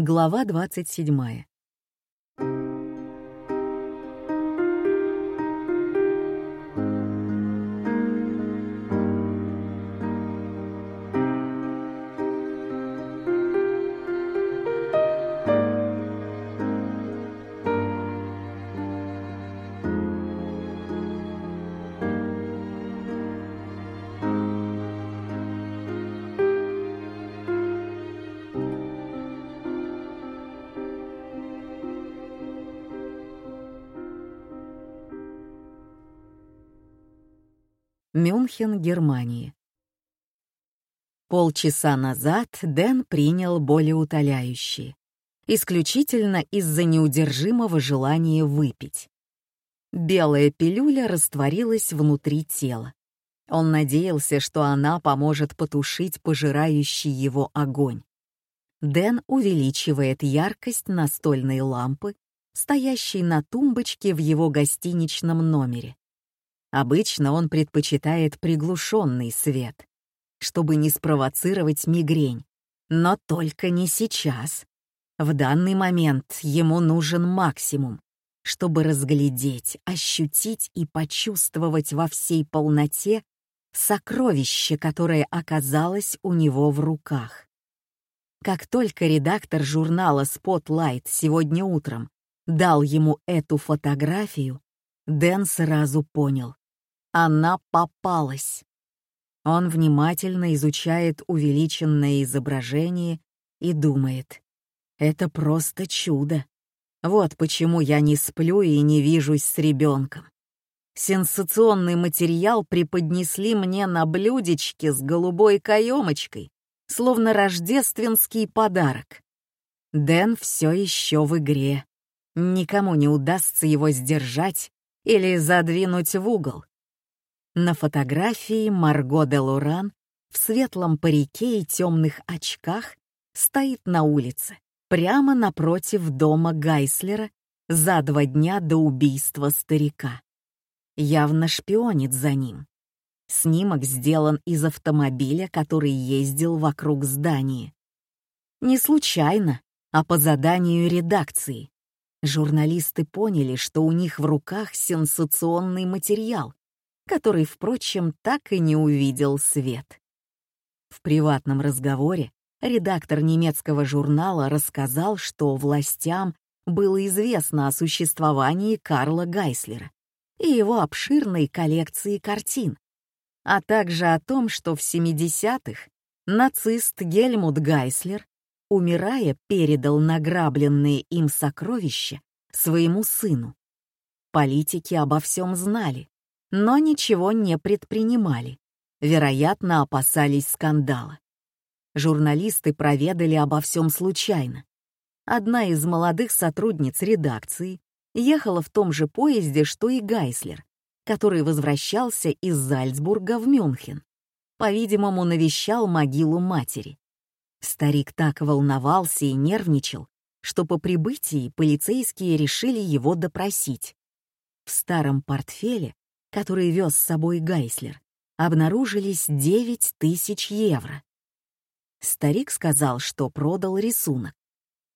Глава 27. Мюнхен, Германия. Полчаса назад Дэн принял болеутоляющие, исключительно из-за неудержимого желания выпить. Белая пилюля растворилась внутри тела. Он надеялся, что она поможет потушить пожирающий его огонь. Дэн увеличивает яркость настольной лампы, стоящей на тумбочке в его гостиничном номере. Обычно он предпочитает приглушенный свет, чтобы не спровоцировать мигрень. Но только не сейчас. В данный момент ему нужен максимум, чтобы разглядеть, ощутить и почувствовать во всей полноте сокровище, которое оказалось у него в руках. Как только редактор журнала Spotlight сегодня утром дал ему эту фотографию, Дэн сразу понял. Она попалась. Он внимательно изучает увеличенное изображение и думает, это просто чудо. Вот почему я не сплю и не вижусь с ребенком. Сенсационный материал преподнесли мне на блюдечке с голубой каемочкой, словно рождественский подарок. Дэн все еще в игре. Никому не удастся его сдержать или задвинуть в угол. На фотографии Марго де Луран в светлом парике и темных очках стоит на улице, прямо напротив дома Гайслера за два дня до убийства старика. Явно шпионит за ним. Снимок сделан из автомобиля, который ездил вокруг здания. Не случайно, а по заданию редакции. Журналисты поняли, что у них в руках сенсационный материал, который, впрочем, так и не увидел свет. В приватном разговоре редактор немецкого журнала рассказал, что властям было известно о существовании Карла Гайслера и его обширной коллекции картин, а также о том, что в 70-х нацист Гельмут Гайслер, умирая, передал награбленные им сокровища своему сыну. Политики обо всем знали, но ничего не предпринимали. Вероятно, опасались скандала. Журналисты проведали обо всем случайно. Одна из молодых сотрудниц редакции ехала в том же поезде, что и Гайслер, который возвращался из Зальцбурга в Мюнхен. По-видимому, навещал могилу матери. Старик так волновался и нервничал, что по прибытии полицейские решили его допросить. В старом портфеле который вез с собой Гайслер, обнаружились 9 тысяч евро. Старик сказал, что продал рисунок.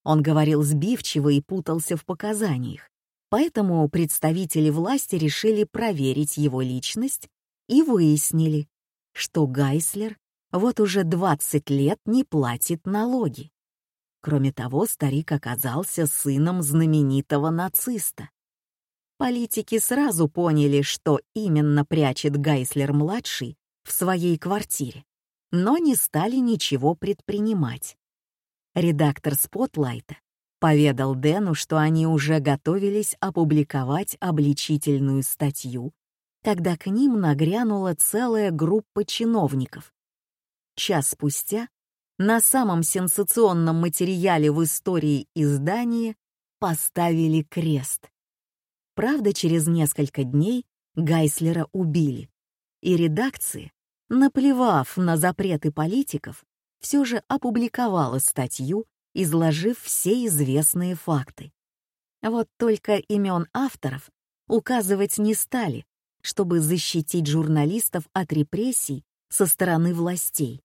Он говорил сбивчиво и путался в показаниях, поэтому представители власти решили проверить его личность и выяснили, что Гайслер вот уже 20 лет не платит налоги. Кроме того, старик оказался сыном знаменитого нациста. Политики сразу поняли, что именно прячет Гайслер-младший в своей квартире, но не стали ничего предпринимать. Редактор «Спотлайта» поведал Дэну, что они уже готовились опубликовать обличительную статью, когда к ним нагрянула целая группа чиновников. Час спустя на самом сенсационном материале в истории издания поставили крест. Правда, через несколько дней Гайслера убили, и редакция, наплевав на запреты политиков, все же опубликовала статью, изложив все известные факты. Вот только имен авторов указывать не стали, чтобы защитить журналистов от репрессий со стороны властей.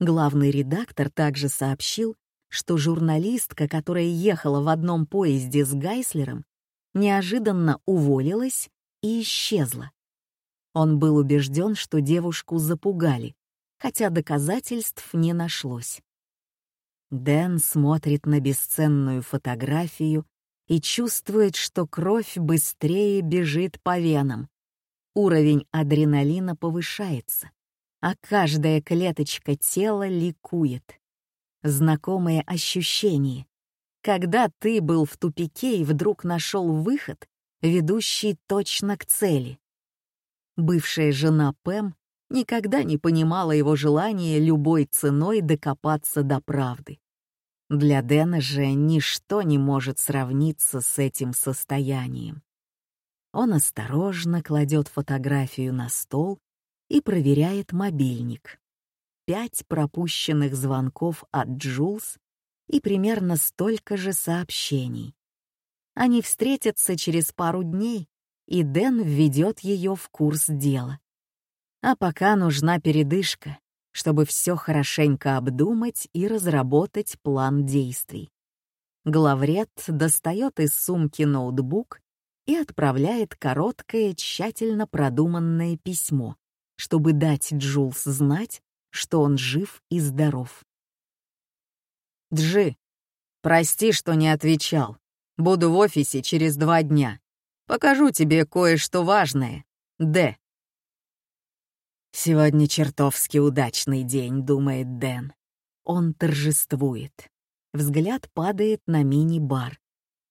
Главный редактор также сообщил, что журналистка, которая ехала в одном поезде с Гайслером, неожиданно уволилась и исчезла. Он был убежден, что девушку запугали, хотя доказательств не нашлось. Дэн смотрит на бесценную фотографию и чувствует, что кровь быстрее бежит по венам. Уровень адреналина повышается, а каждая клеточка тела ликует. Знакомые ощущения. Когда ты был в тупике и вдруг нашел выход, ведущий точно к цели. Бывшая жена Пэм никогда не понимала его желания любой ценой докопаться до правды. Для Дэна же ничто не может сравниться с этим состоянием. Он осторожно кладет фотографию на стол и проверяет мобильник. Пять пропущенных звонков от Джулс и примерно столько же сообщений. Они встретятся через пару дней, и Дэн введет ее в курс дела. А пока нужна передышка, чтобы все хорошенько обдумать и разработать план действий. Главред достает из сумки ноутбук и отправляет короткое, тщательно продуманное письмо, чтобы дать Джулс знать, что он жив и здоров. «Джи, прости, что не отвечал. Буду в офисе через два дня. Покажу тебе кое-что важное. Д. Сегодня чертовски удачный день, думает Дэн. Он торжествует. Взгляд падает на мини-бар.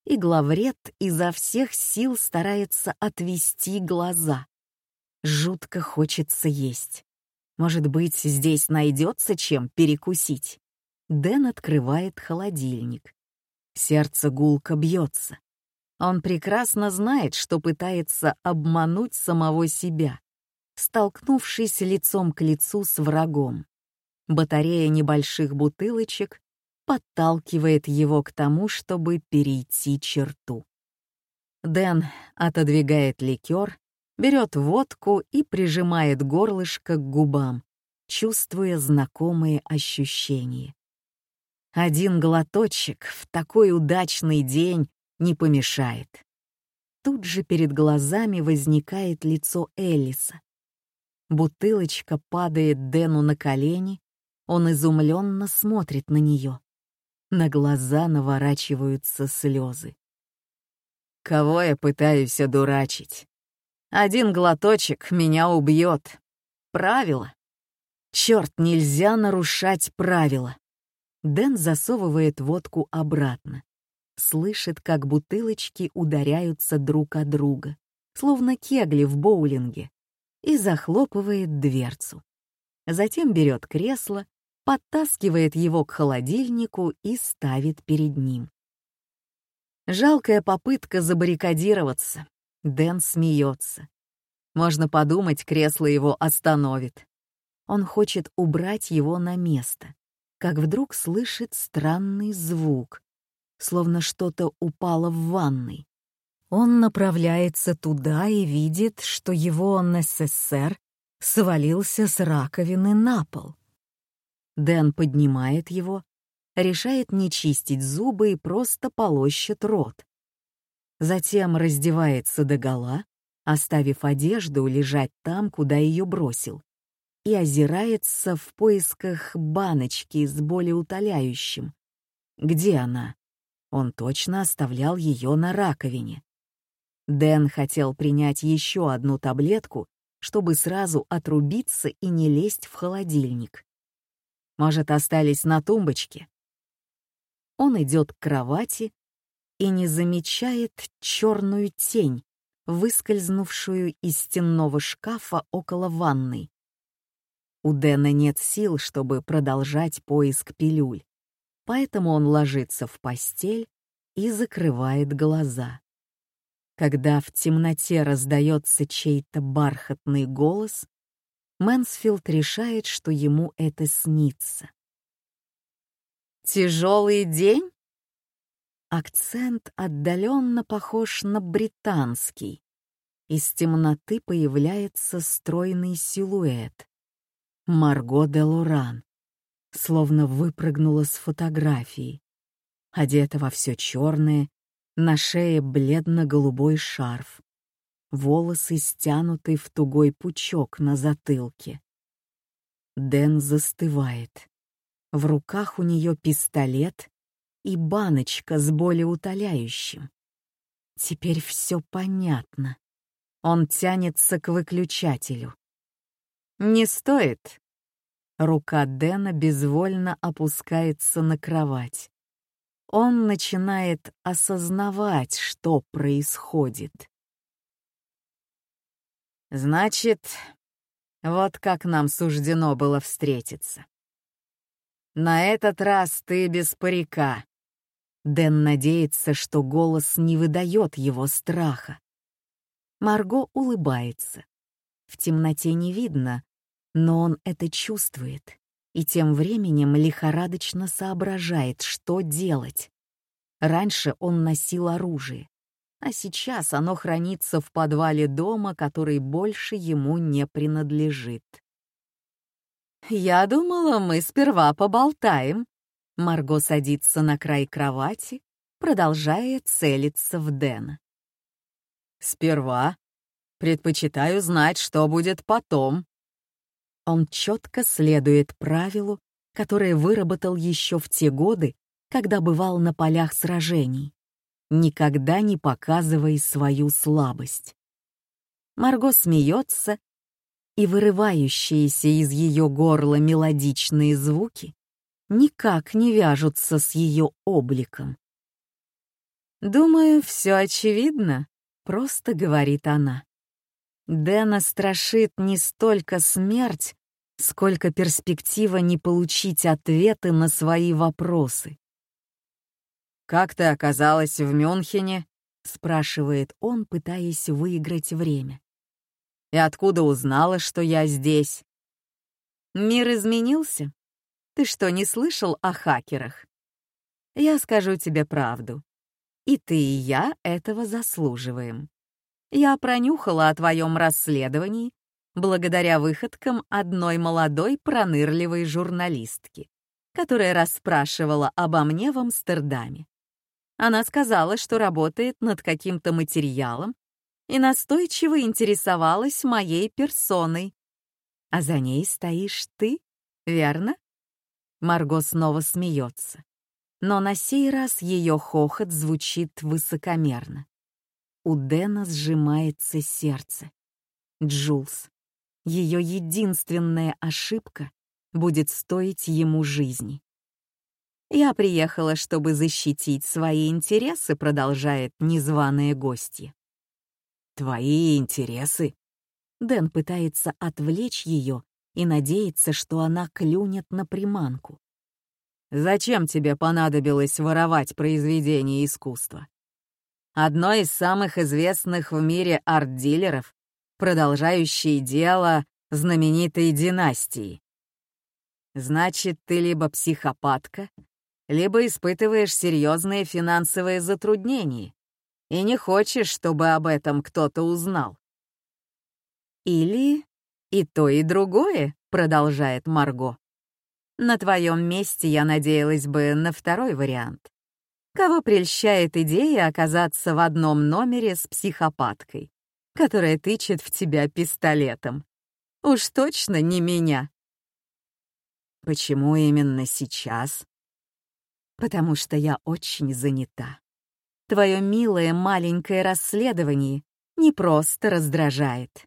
И главред изо всех сил старается отвести глаза. Жутко хочется есть. Может быть, здесь найдется чем перекусить. Дэн открывает холодильник. Сердце гулко бьется. Он прекрасно знает, что пытается обмануть самого себя, столкнувшись лицом к лицу с врагом. Батарея небольших бутылочек подталкивает его к тому, чтобы перейти черту. Дэн отодвигает ликер, берет водку и прижимает горлышко к губам, чувствуя знакомые ощущения. Один глоточек в такой удачный день не помешает. Тут же перед глазами возникает лицо Элиса. Бутылочка падает Дэну на колени, он изумленно смотрит на нее. На глаза наворачиваются слезы. Кого я пытаюсь одурачить? Один глоточек меня убьет. Правило. Черт, нельзя нарушать правила. Дэн засовывает водку обратно слышит, как бутылочки ударяются друг о друга, словно кегли в боулинге, и захлопывает дверцу. Затем берет кресло, подтаскивает его к холодильнику и ставит перед ним. Жалкая попытка забаррикадироваться. Дэн смеется. Можно подумать, кресло его остановит. Он хочет убрать его на место, как вдруг слышит странный звук, словно что-то упало в ванной. Он направляется туда и видит, что его НССР свалился с раковины на пол. Дэн поднимает его, решает не чистить зубы и просто полощет рот. Затем раздевается догола, оставив одежду лежать там, куда ее бросил, и озирается в поисках баночки с болеутоляющим. Где она? Он точно оставлял ее на раковине. Дэн хотел принять еще одну таблетку, чтобы сразу отрубиться и не лезть в холодильник. Может, остались на тумбочке? Он идет к кровати и не замечает черную тень, выскользнувшую из стенного шкафа около ванной. У Дэна нет сил, чтобы продолжать поиск пилюль поэтому он ложится в постель и закрывает глаза. Когда в темноте раздается чей-то бархатный голос, Мэнсфилд решает, что ему это снится. «Тяжелый день?» Акцент отдаленно похож на британский. Из темноты появляется стройный силуэт. Марго де Луран. словно выпрыгнула с фотографии. Одета во все черное, на шее бледно-голубой шарф. Волосы стянуты в тугой пучок на затылке. Дэн застывает. В руках у нее пистолет и баночка с болеутоляющим. Теперь все понятно. Он тянется к выключателю. «Не стоит». Рука Дэна безвольно опускается на кровать. Он начинает осознавать, что происходит. «Значит, вот как нам суждено было встретиться. На этот раз ты без парика». Дэн надеется, что голос не выдает его страха. Марго улыбается. В темноте не видно, но он это чувствует и тем временем лихорадочно соображает, что делать. Раньше он носил оружие, а сейчас оно хранится в подвале дома, который больше ему не принадлежит. «Я думала, мы сперва поболтаем». Марго садится на край кровати, продолжая целиться в Дэна. Сперва. Предпочитаю знать, что будет потом. Он четко следует правилу, которое выработал еще в те годы, когда бывал на полях сражений. Никогда не показывай свою слабость. Марго смеется, и вырывающиеся из ее горла мелодичные звуки никак не вяжутся с ее обликом. «Думаю, все очевидно», — просто говорит она. Дэна страшит не столько смерть, сколько перспектива не получить ответы на свои вопросы. «Как ты оказалась в Мюнхене?» — спрашивает он, пытаясь выиграть время. «И откуда узнала, что я здесь?» «Мир изменился? Ты что, не слышал о хакерах?» «Я скажу тебе правду. И ты, и я этого заслуживаем. Я пронюхала о твоем расследовании благодаря выходкам одной молодой пронырливой журналистки, которая расспрашивала обо мне в Амстердаме. Она сказала, что работает над каким-то материалом и настойчиво интересовалась моей персоной. А за ней стоишь ты, верно? Марго снова смеется но на сей раз ее хохот звучит высокомерно. У Дэна сжимается сердце. Джулс. Ее единственная ошибка будет стоить ему жизни. «Я приехала, чтобы защитить свои интересы», — продолжает незваные гости. «Твои интересы?» Дэн пытается отвлечь ее и надеется, что она клюнет на приманку. Зачем тебе понадобилось воровать произведения искусства? Одно из самых известных в мире арт-дилеров, продолжающее дело знаменитой династии. Значит, ты либо психопатка, либо испытываешь серьезные финансовые затруднения и не хочешь, чтобы об этом кто-то узнал. Или и то, и другое, продолжает Марго. На твоем месте я надеялась бы на второй вариант. Кого прельщает идея оказаться в одном номере с психопаткой, которая тычет в тебя пистолетом? Уж точно не меня. Почему именно сейчас? Потому что я очень занята. Твое милое маленькое расследование не просто раздражает.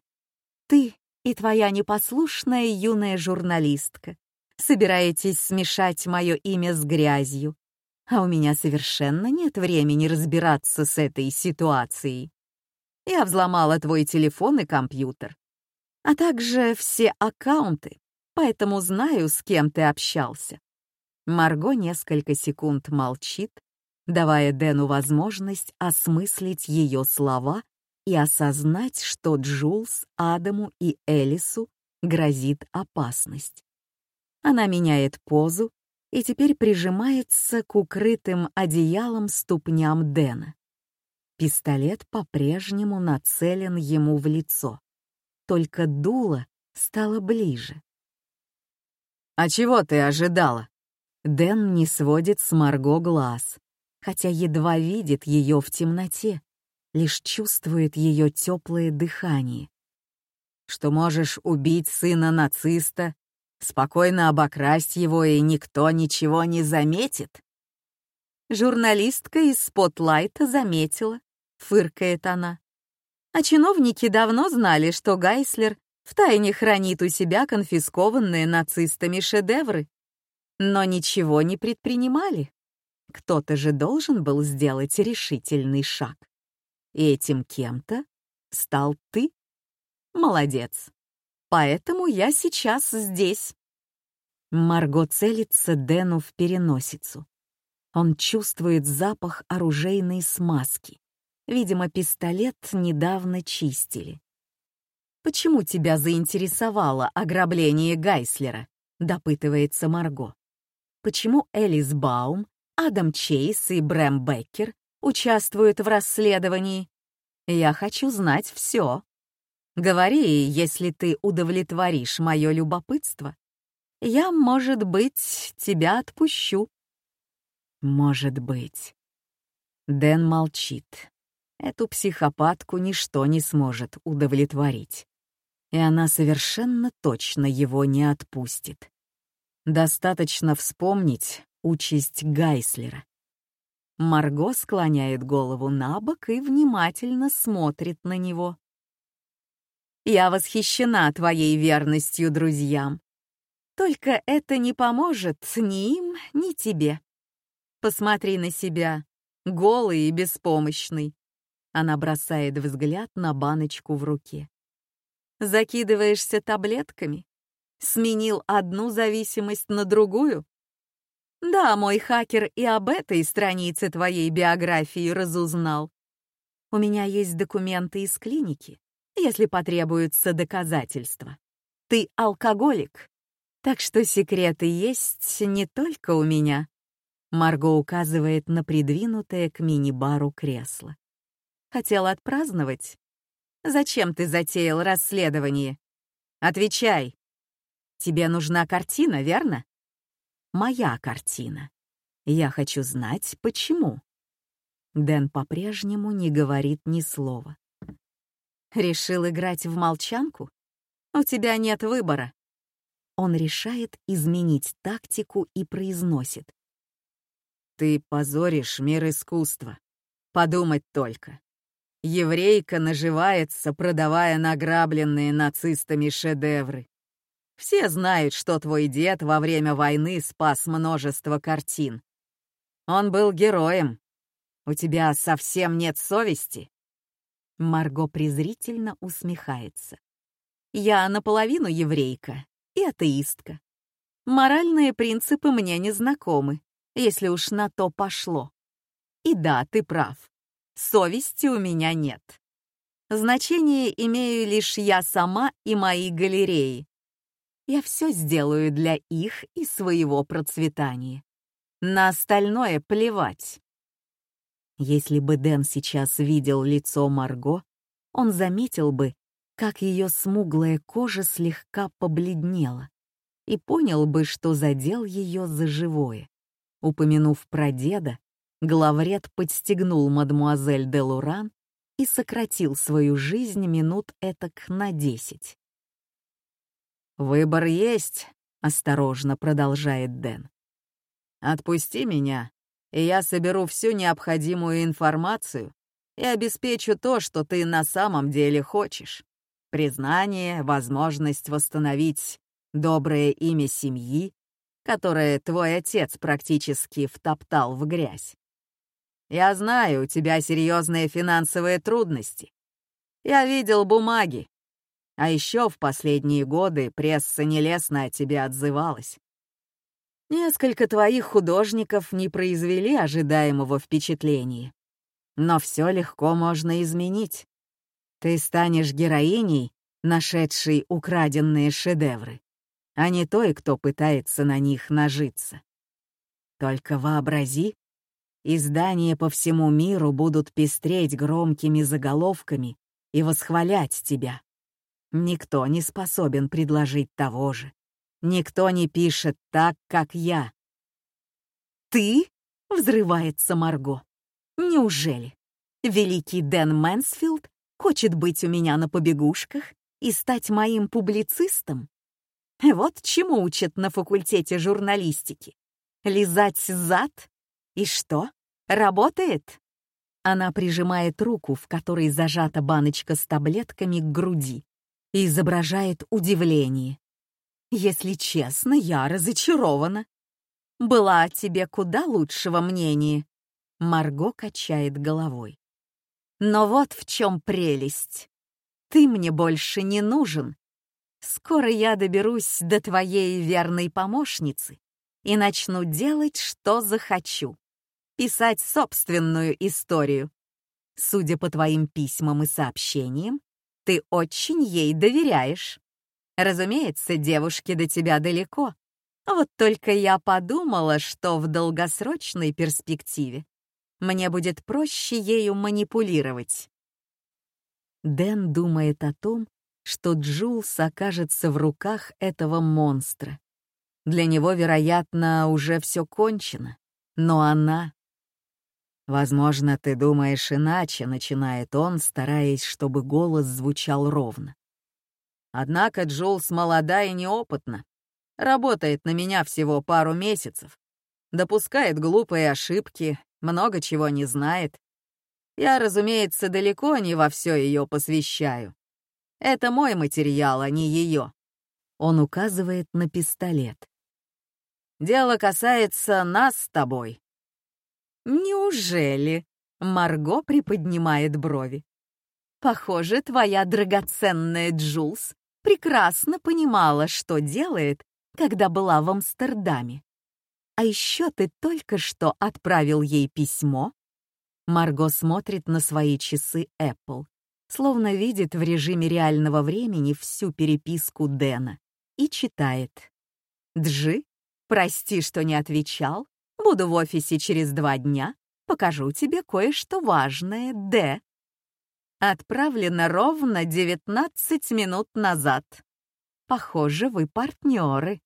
Ты и твоя непослушная юная журналистка собираетесь смешать мое имя с грязью, а у меня совершенно нет времени разбираться с этой ситуацией. Я взломала твой телефон и компьютер, а также все аккаунты, поэтому знаю, с кем ты общался. Марго несколько секунд молчит, давая Дэну возможность осмыслить ее слова и осознать, что Джулс, Адаму и Элису грозит опасность. Она меняет позу и теперь прижимается к укрытым одеялом ступням Дэна. Пистолет по-прежнему нацелен ему в лицо, только дуло стало ближе. «А чего ты ожидала?» Дэн не сводит с Марго глаз, хотя едва видит ее в темноте, лишь чувствует ее теплое дыхание. «Что можешь убить сына нациста, спокойно обокрасть его, и никто ничего не заметит?» Журналистка из «Спотлайта» заметила, фыркает она. А чиновники давно знали, что Гайслер втайне хранит у себя конфискованные нацистами шедевры, но ничего не предпринимали. Кто-то же должен был сделать решительный шаг. И этим кем-то стал ты. Молодец. Поэтому я сейчас здесь. Марго целится Дэну в переносицу. Он чувствует запах оружейной смазки. Видимо, пистолет недавно чистили. «Почему тебя заинтересовало ограбление Гайслера?» — допытывается Марго. «Почему Элис Баум, Адам Чейз и Брэм Беккер участвуют в расследовании? Я хочу знать все. Говори, если ты удовлетворишь мое любопытство. Я, может быть, тебя отпущу». «Может быть». Дэн молчит. Эту психопатку ничто не сможет удовлетворить и она совершенно точно его не отпустит. Достаточно вспомнить участь Гайслера. Марго склоняет голову на бок и внимательно смотрит на него. «Я восхищена твоей верностью друзьям. Только это не поможет ни им, ни тебе. Посмотри на себя, голый и беспомощный». Она бросает взгляд на баночку в руке. Закидываешься таблетками? Сменил одну зависимость на другую? Да, мой хакер и об этой странице твоей биографии разузнал. У меня есть документы из клиники, если потребуются доказательства. Ты алкоголик, так что секреты есть не только у меня. Марго указывает на придвинутое к мини-бару кресло. Хотел отпраздновать? Зачем ты затеял расследование? Отвечай. Тебе нужна картина, верно? Моя картина. Я хочу знать, почему. Дэн по-прежнему не говорит ни слова. Решил играть в молчанку? У тебя нет выбора. Он решает изменить тактику и произносит. Ты позоришь мир искусства. Подумать только. Еврейка наживается, продавая награбленные нацистами шедевры. Все знают, что твой дед во время войны спас множество картин. Он был героем. У тебя совсем нет совести?» Марго презрительно усмехается. «Я наполовину еврейка и атеистка. Моральные принципы мне не знакомы, если уж на то пошло. И да, ты прав. Совести у меня нет. Значение имею лишь я сама и мои галереи. Я все сделаю для их и своего процветания. На остальное плевать. Если бы Дэн сейчас видел лицо Марго, он заметил бы, как ее смуглая кожа слегка побледнела, и понял бы, что задел ее за живое. Упомянув про деда, главред подстегнул мадмуазель де Луран и сократил свою жизнь минут этак на десять. «Выбор есть», — осторожно продолжает Дэн. «Отпусти меня, и я соберу всю необходимую информацию и обеспечу то, что ты на самом деле хочешь. Признание, возможность восстановить доброе имя семьи, которое твой отец практически втоптал в грязь. Я знаю, у тебя серьезные финансовые трудности. Я видел бумаги. А еще в последние годы пресса нелестно о тебе отзывалась. Несколько твоих художников не произвели ожидаемого впечатления. Но все легко можно изменить. Ты станешь героиней, нашедшей украденные шедевры, а не той, кто пытается на них нажиться. Только вообрази, Издания по всему миру будут пестреть громкими заголовками и восхвалять тебя. Никто не способен предложить того же. Никто не пишет так, как я. «Ты?» — взрывается Марго. «Неужели? Великий Дэн Мэнсфилд хочет быть у меня на побегушках и стать моим публицистом? Вот чему учат на факультете журналистики. Лизать зад? И что, работает?» Она прижимает руку, в которой зажата баночка с таблетками, к груди и изображает удивление. «Если честно, я разочарована. Была о тебе куда лучшего мнения». Марго качает головой. «Но вот в чем прелесть. Ты мне больше не нужен. Скоро я доберусь до твоей верной помощницы и начну делать, что захочу писать собственную историю. Судя по твоим письмам и сообщениям, ты очень ей доверяешь. Разумеется, девушке до тебя далеко. Вот только я подумала, что в долгосрочной перспективе мне будет проще ею манипулировать. Дэн думает о том, что Джулс окажется в руках этого монстра. Для него, вероятно, уже все кончено, но она «Возможно, ты думаешь иначе», — начинает он, стараясь, чтобы голос звучал ровно. «Однако Джулс молода и неопытна. Работает на меня всего пару месяцев. Допускает глупые ошибки, много чего не знает. Я, разумеется, далеко не во все ее посвящаю. Это мой материал, а не ее. Он указывает на пистолет. Дело касается нас с тобой. «Неужели?» — Марго приподнимает брови. «Похоже, твоя драгоценная Джулс прекрасно понимала, что делает, когда была в Амстердаме. А еще ты только что отправил ей письмо?» Марго смотрит на свои часы Apple, словно видит в режиме реального времени всю переписку Дэна, и читает. «Джи, прости, что не отвечал, Буду в офисе через два дня. Покажу тебе кое-что важное, Д. Отправлено ровно 19 минут назад. Похоже, вы партнеры.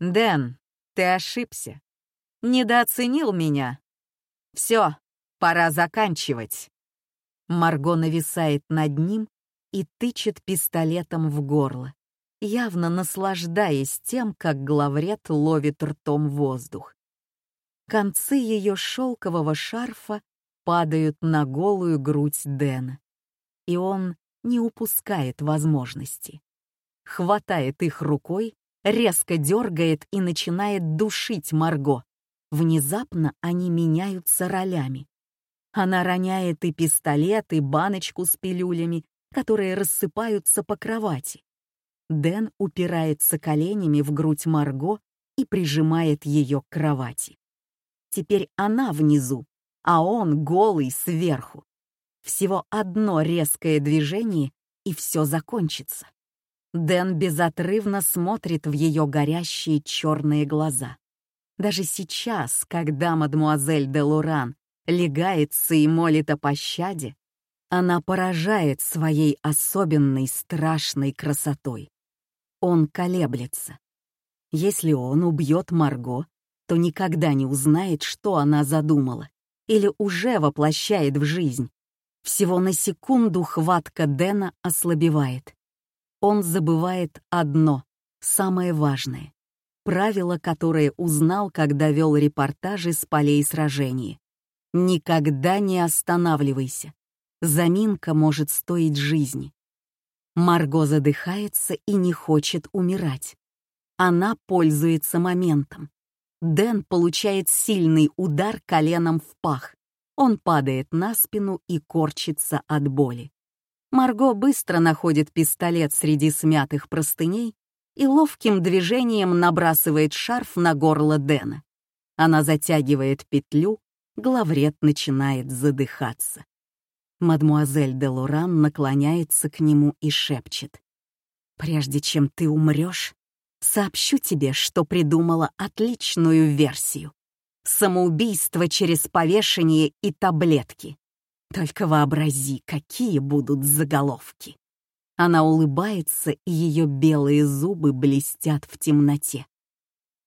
Дэн, ты ошибся. Недооценил меня. Все, пора заканчивать. Марго нависает над ним и тычет пистолетом в горло, явно наслаждаясь тем, как главред ловит ртом воздух. Концы ее шелкового шарфа падают на голую грудь Дэна, и он не упускает возможности. Хватает их рукой, резко дергает и начинает душить Марго. Внезапно они меняются ролями. Она роняет и пистолет, и баночку с пилюлями, которые рассыпаются по кровати. Дэн упирается коленями в грудь Марго и прижимает ее к кровати. Теперь она внизу, а он голый сверху. Всего одно резкое движение, и все закончится. Дэн безотрывно смотрит в ее горящие черные глаза. Даже сейчас, когда мадмуазель де Луран легается и молит о пощаде, она поражает своей особенной страшной красотой. Он колеблется. Если он убьет Марго, то никогда не узнает, что она задумала или уже воплощает в жизнь. Всего на секунду хватка Дэна ослабевает. Он забывает одно, самое важное. Правило, которое узнал, когда вел репортажи с полей сражений. Никогда не останавливайся. Заминка может стоить жизни. Марго задыхается и не хочет умирать. Она пользуется моментом. Дэн получает сильный удар коленом в пах. Он падает на спину и корчится от боли. Марго быстро находит пистолет среди смятых простыней и ловким движением набрасывает шарф на горло Дэна. Она затягивает петлю, главред начинает задыхаться. Мадмуазель де Лоран наклоняется к нему и шепчет. «Прежде чем ты умрешь, сообщу тебе, что придумала отличную версию. Самоубийство через повешение и таблетки. Только вообрази, какие будут заголовки. Она улыбается, и ее белые зубы блестят в темноте.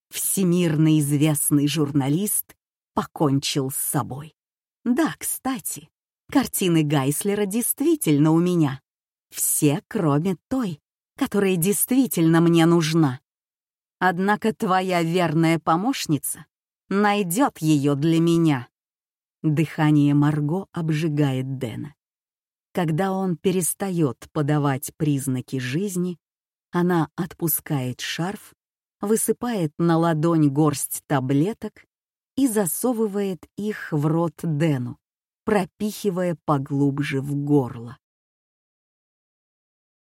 Всемирно известный журналист покончил с собой. Да, кстати, картины Гайслера действительно у меня. Все, кроме той, которая действительно мне нужна. Однако твоя верная помощница найдет ее для меня. Дыхание Марго обжигает Дэна. Когда он перестает подавать признаки жизни, она отпускает шарф, высыпает на ладонь горсть таблеток и засовывает их в рот Дэну, пропихивая поглубже в горло.